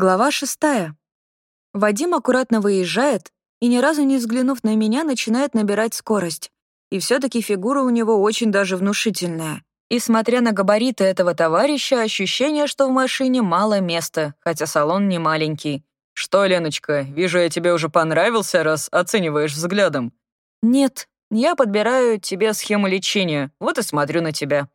Глава шестая. Вадим аккуратно выезжает и, ни разу не взглянув на меня, начинает набирать скорость. И все таки фигура у него очень даже внушительная. И смотря на габариты этого товарища, ощущение, что в машине мало места, хотя салон не маленький. «Что, Леночка, вижу, я тебе уже понравился, раз оцениваешь взглядом». «Нет, я подбираю тебе схему лечения, вот и смотрю на тебя».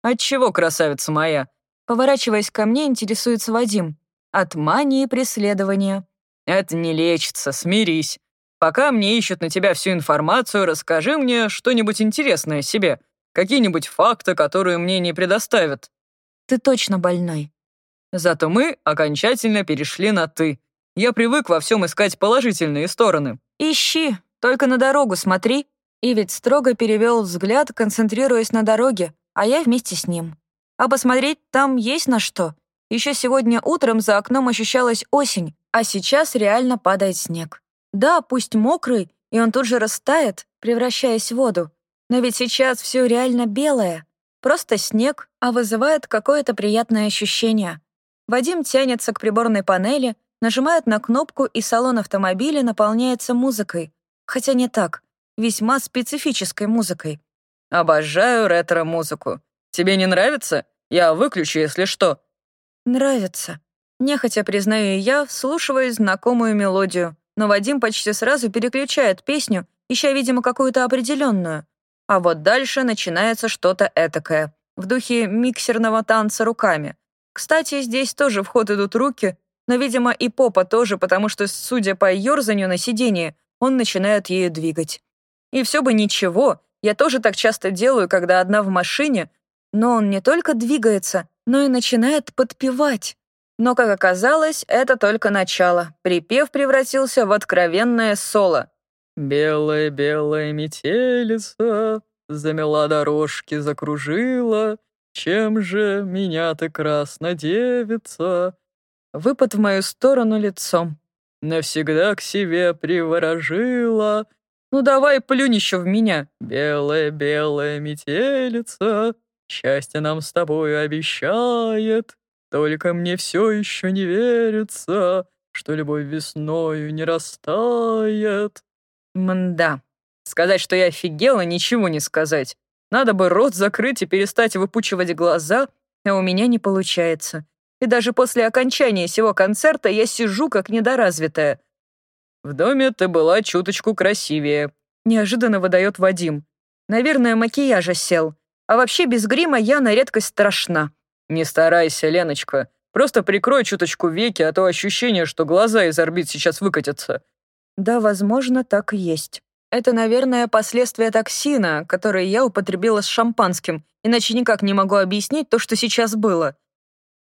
«Отчего, красавица моя?» Поворачиваясь ко мне, интересуется Вадим. От мании преследования. Это не лечится, смирись. Пока мне ищут на тебя всю информацию, расскажи мне что-нибудь интересное о себе. Какие-нибудь факты, которые мне не предоставят. Ты точно больной. Зато мы окончательно перешли на «ты». Я привык во всем искать положительные стороны. Ищи, только на дорогу смотри. И ведь строго перевел взгляд, концентрируясь на дороге, а я вместе с ним. А посмотреть там есть на что. Еще сегодня утром за окном ощущалась осень, а сейчас реально падает снег. Да, пусть мокрый, и он тут же растает, превращаясь в воду. Но ведь сейчас все реально белое. Просто снег, а вызывает какое-то приятное ощущение. Вадим тянется к приборной панели, нажимает на кнопку, и салон автомобиля наполняется музыкой. Хотя не так, весьма специфической музыкой. «Обожаю ретро-музыку. Тебе не нравится? Я выключу, если что. «Нравится». Нехотя признаю я, вслушиваясь знакомую мелодию, но Вадим почти сразу переключает песню, ища, видимо, какую-то определенную. А вот дальше начинается что-то этакое, в духе миксерного танца руками. Кстати, здесь тоже в ход идут руки, но, видимо, и попа тоже, потому что, судя по ёрзанию на сиденье, он начинает ею двигать. И все бы ничего, я тоже так часто делаю, когда одна в машине, но он не только двигается, но и начинает подпевать. Но, как оказалось, это только начало. Припев превратился в откровенное соло. «Белая-белая метелица замела дорожки, закружила. Чем же меня ты красно девица?» Выпад в мою сторону лицом. «Навсегда к себе приворожила». «Ну давай плюнь еще в меня». «Белая-белая метелица Счастье нам с тобой обещает, Только мне все еще не верится, Что любовь весною не растает. Мда. Сказать, что я офигела, ничего не сказать. Надо бы рот закрыть и перестать выпучивать глаза, а у меня не получается. И даже после окончания всего концерта я сижу как недоразвитая. «В доме ты была чуточку красивее», — неожиданно выдает Вадим. «Наверное, макияжа сел. А вообще без грима я на редкость страшна. Не старайся, Леночка. Просто прикрой чуточку веки, а то ощущение, что глаза из орбит сейчас выкатятся. Да, возможно, так и есть. Это, наверное, последствия токсина, который я употребила с шампанским, иначе никак не могу объяснить то, что сейчас было.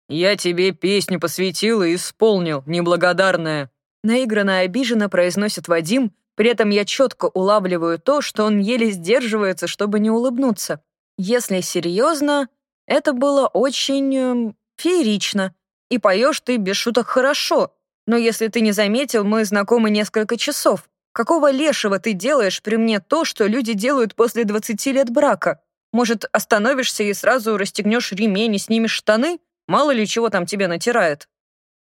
Я тебе песню посвятил и исполнил, неблагодарная. Наигранно обиженно произносит Вадим, при этом я четко улавливаю то, что он еле сдерживается, чтобы не улыбнуться. Если серьезно, это было очень э, феерично. И поешь ты без шуток хорошо. Но если ты не заметил, мы знакомы несколько часов. Какого лешего ты делаешь при мне то, что люди делают после 20 лет брака? Может, остановишься и сразу расстегнешь ремень и снимешь штаны? Мало ли чего там тебе натирает.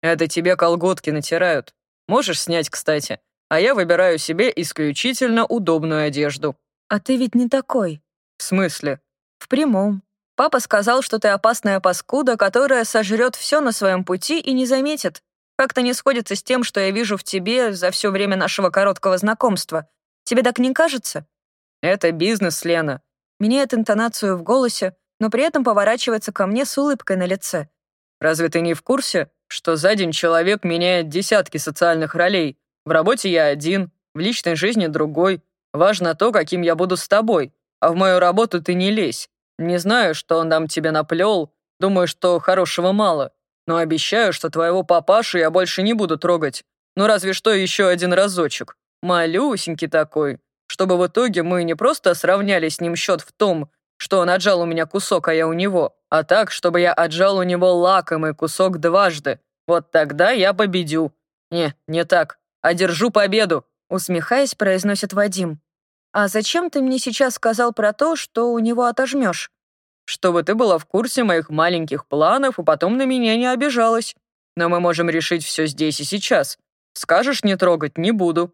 Это тебе колготки натирают. Можешь снять, кстати. А я выбираю себе исключительно удобную одежду. А ты ведь не такой. В смысле? В прямом. Папа сказал, что ты опасная паскуда, которая сожрет все на своем пути и не заметит. Как-то не сходится с тем, что я вижу в тебе за все время нашего короткого знакомства. Тебе так не кажется? Это бизнес, Лена. Меняет интонацию в голосе, но при этом поворачивается ко мне с улыбкой на лице. Разве ты не в курсе, что за день человек меняет десятки социальных ролей? В работе я один, в личной жизни другой. Важно то, каким я буду с тобой. А в мою работу ты не лезь. Не знаю, что он там тебе наплел. Думаю, что хорошего мало. Но обещаю, что твоего папашу я больше не буду трогать. Ну разве что еще один разочек. Малюсенький такой. Чтобы в итоге мы не просто сравняли с ним счет в том, что он отжал у меня кусок, а я у него, а так, чтобы я отжал у него лакомый кусок дважды. Вот тогда я победю. Не, не так. Одержу победу. Усмехаясь, произносит Вадим. «А зачем ты мне сейчас сказал про то, что у него отожмешь?» «Чтобы ты была в курсе моих маленьких планов и потом на меня не обижалась». но мы можем решить все здесь и сейчас. Скажешь не трогать, не буду».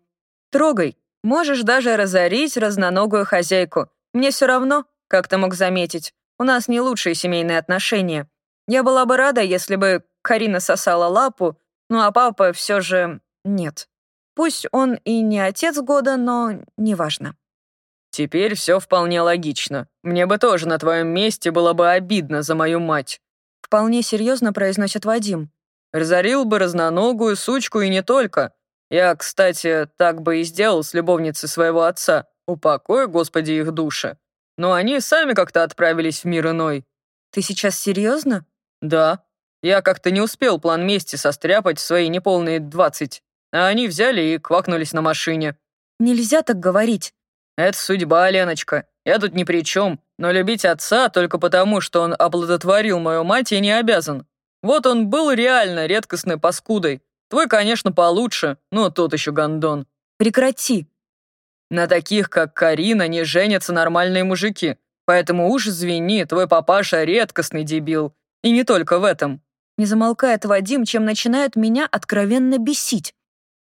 «Трогай. Можешь даже разорить разноногую хозяйку. Мне все равно, как ты мог заметить. У нас не лучшие семейные отношения. Я была бы рада, если бы Карина сосала лапу, ну а папа все же нет. Пусть он и не отец года, но неважно. Теперь все вполне логично. Мне бы тоже на твоем месте было бы обидно за мою мать. Вполне серьезно произносит Вадим. Разорил бы разноногую сучку и не только. Я, кстати, так бы и сделал с любовницей своего отца. Упокой, Господи, их души. Но они сами как-то отправились в мир иной. Ты сейчас серьезно? Да. Я как-то не успел план мести состряпать в свои неполные двадцать, а они взяли и квакнулись на машине. Нельзя так говорить. Это судьба, Леночка. Я тут ни при чем, но любить отца только потому, что он оплодотворил мою мать, я не обязан. Вот он был реально редкостной паскудой. Твой, конечно, получше, но тот еще гондон. Прекрати. На таких, как Карина, не женятся нормальные мужики. Поэтому уж извини, твой папаша редкостный дебил. И не только в этом. Не замолкает Вадим, чем начинает меня откровенно бесить.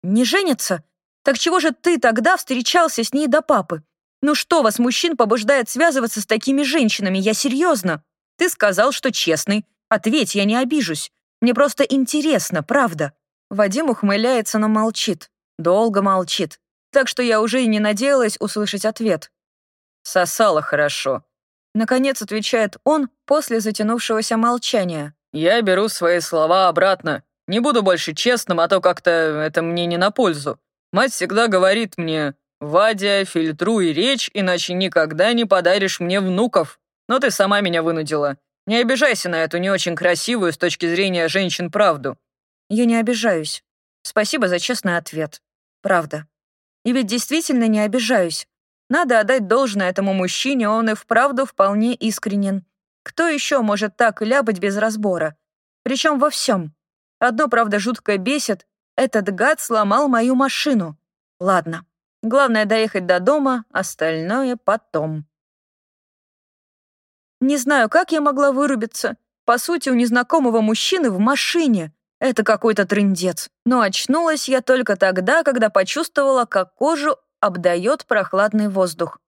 Не женятся? Так чего же ты тогда встречался с ней до папы? Ну что вас, мужчин, побуждает связываться с такими женщинами? Я серьезно. Ты сказал, что честный. Ответь, я не обижусь. Мне просто интересно, правда. Вадим ухмыляется, но молчит. Долго молчит. Так что я уже и не надеялась услышать ответ. «Сосала хорошо», Наконец отвечает он после затянувшегося молчания. «Я беру свои слова обратно. Не буду больше честным, а то как-то это мне не на пользу. Мать всегда говорит мне, «Вадя, фильтруй речь, иначе никогда не подаришь мне внуков». Но ты сама меня вынудила. Не обижайся на эту не очень красивую с точки зрения женщин правду». «Я не обижаюсь. Спасибо за честный ответ. Правда. И ведь действительно не обижаюсь. Надо отдать должное этому мужчине, он и вправду вполне искренен. Кто еще может так ляпать без разбора? Причем во всем. Одно, правда, жутко бесит. Этот гад сломал мою машину. Ладно. Главное доехать до дома, остальное потом. Не знаю, как я могла вырубиться. По сути, у незнакомого мужчины в машине. Это какой-то трындец. Но очнулась я только тогда, когда почувствовала, как кожу обдает прохладный воздух.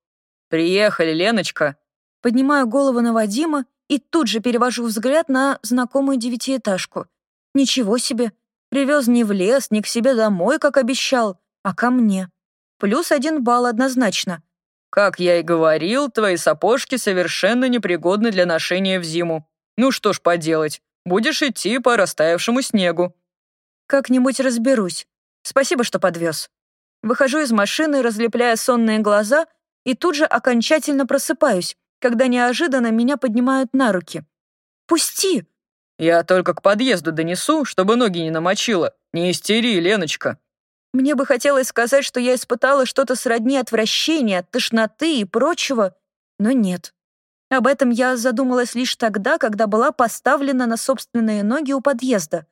«Приехали, Леночка!» Поднимаю голову на Вадима и тут же перевожу взгляд на знакомую девятиэтажку. Ничего себе! Привез не в лес, не к себе домой, как обещал, а ко мне. Плюс один балл однозначно. «Как я и говорил, твои сапожки совершенно непригодны для ношения в зиму. Ну что ж поделать, будешь идти по растаявшему снегу». «Как-нибудь разберусь. Спасибо, что подвез». Выхожу из машины, разлепляя сонные глаза, и тут же окончательно просыпаюсь, когда неожиданно меня поднимают на руки. «Пусти!» «Я только к подъезду донесу, чтобы ноги не намочила. Не истери, Леночка!» Мне бы хотелось сказать, что я испытала что-то сродни отвращения, тошноты и прочего, но нет. Об этом я задумалась лишь тогда, когда была поставлена на собственные ноги у подъезда.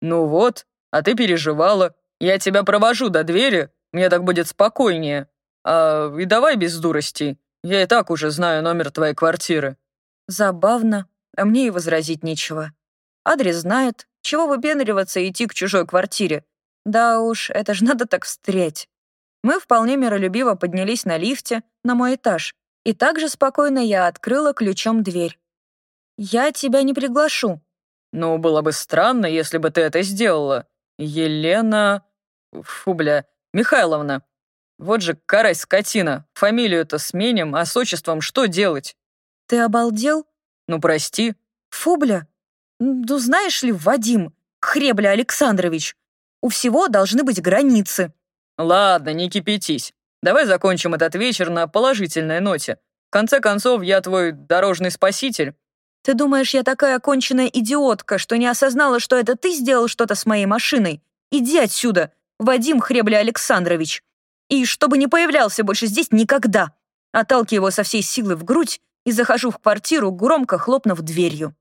«Ну вот, а ты переживала. Я тебя провожу до двери, мне так будет спокойнее. А, и давай без дуростей. Я и так уже знаю номер твоей квартиры». Забавно, а мне и возразить нечего. Адрес знает. Чего выпендриваться и идти к чужой квартире? Да уж, это ж надо так встреть. Мы вполне миролюбиво поднялись на лифте на мой этаж, и также спокойно я открыла ключом дверь. «Я тебя не приглашу». «Ну, было бы странно, если бы ты это сделала. Елена...» Фу, бля, Михайловна. Вот же карась скотина. Фамилию-то сменим, а с отчеством что делать? Ты обалдел? Ну, прости. Фу, бля. Ну, знаешь ли, Вадим, Хребля Александрович, у всего должны быть границы. Ладно, не кипятись. Давай закончим этот вечер на положительной ноте. В конце концов, я твой дорожный спаситель. Ты думаешь, я такая оконченная идиотка, что не осознала, что это ты сделал что-то с моей машиной? Иди отсюда. Вадим Хребля Александрович. И чтобы не появлялся больше здесь никогда. Отталкиваю его со всей силы в грудь и захожу в квартиру, громко хлопнув дверью.